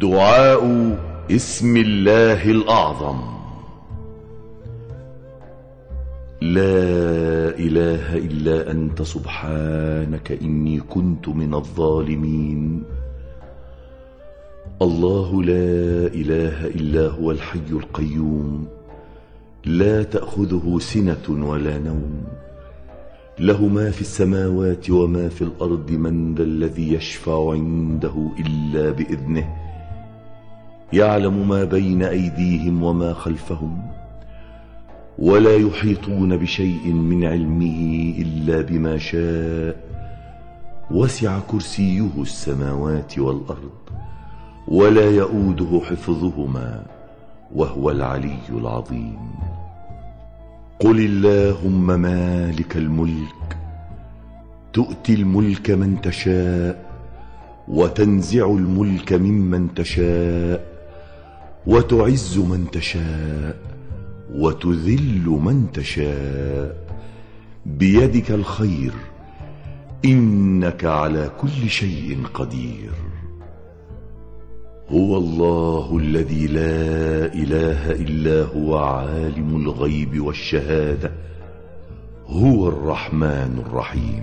دعاء اسم الله الأعظم. لا إله إلا أنت سبحانك إني كنت من الظالمين. الله لا إله إلا هو الحي القيوم. لا تأخذه سنة ولا نوم. له ما في السماوات وما في الأرض من ذا الذي يشفع عنده إلا بإذنه. يعلم ما بين أيديهم وما خلفهم ولا يحيطون بشيء من علمه إلا بما شاء وسع كرسيه السماوات والأرض ولا يؤوده حفظهما وهو العلي العظيم. قل اللهم مالك الملك تؤتي الملك من تشاء وتنزع الملك ممن تشاء وتعز من تشاء وتذل من تشاء بيدك الخير إنك على كل شيء قدير هو الله الذي لا إله إلا هو عالم الغيب والشهادة هو الرحمن الرحيم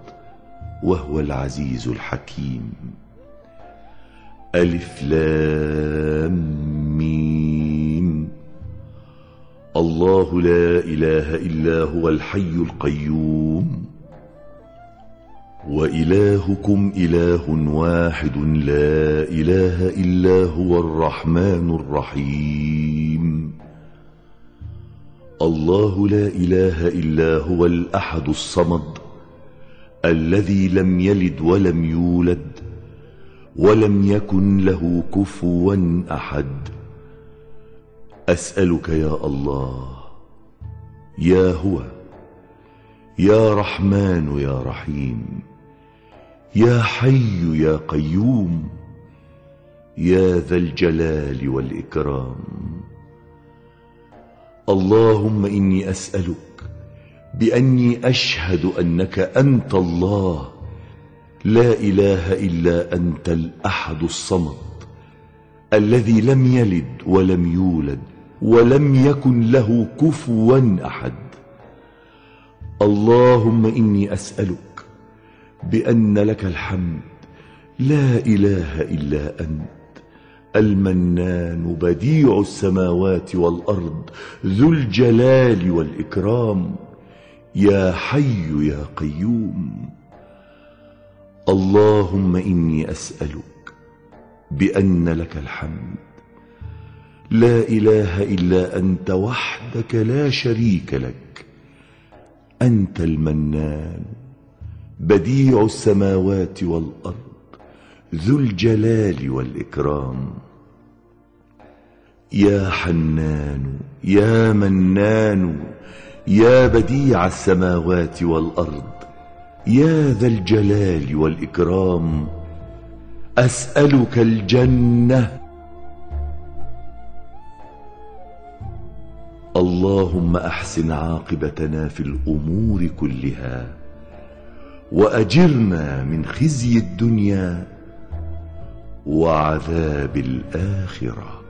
وهو العزيز الحكيم. ألف لام ميم. الله لا إله إلا هو الحي القيوم. وإلهكم إله واحد لا إله إلا هو الرحمن الرحيم. الله لا إله إلا هو الأحد الصمد. الذي لم يلد ولم يولد ولم يكن له كفوا أحد. أسألك يا الله يا هو يا رحمن يا رحيم يا حي يا قيوم يا ذا الجلال والإكرام. اللهم إني أسألك بأني أشهد أنك أنت الله. لا إله إلا أنت الأحد الصمد الذي لم يلد ولم يولد ولم يكن له كفوا أحد. اللهم إني أسألك بأن لك الحمد. لا إله إلا أنت المنان بديع السماوات والأرض ذو الجلال والإكرام. يا حي يا قيوم. اللهم إني أسألك بأن لك الحمد. لا إله إلا أنت وحدك لا شريك لك. أنت المنان بديع السماوات والأرض ذو الجلال والإكرام. يا حنان يا منان يا بديع السماوات والأرض يا ذا الجلال والإكرام أسألك الجنة. اللهم أحسن عاقبتنا في الأمور كلها وأجرنا من خزي الدنيا وعذاب الآخرة.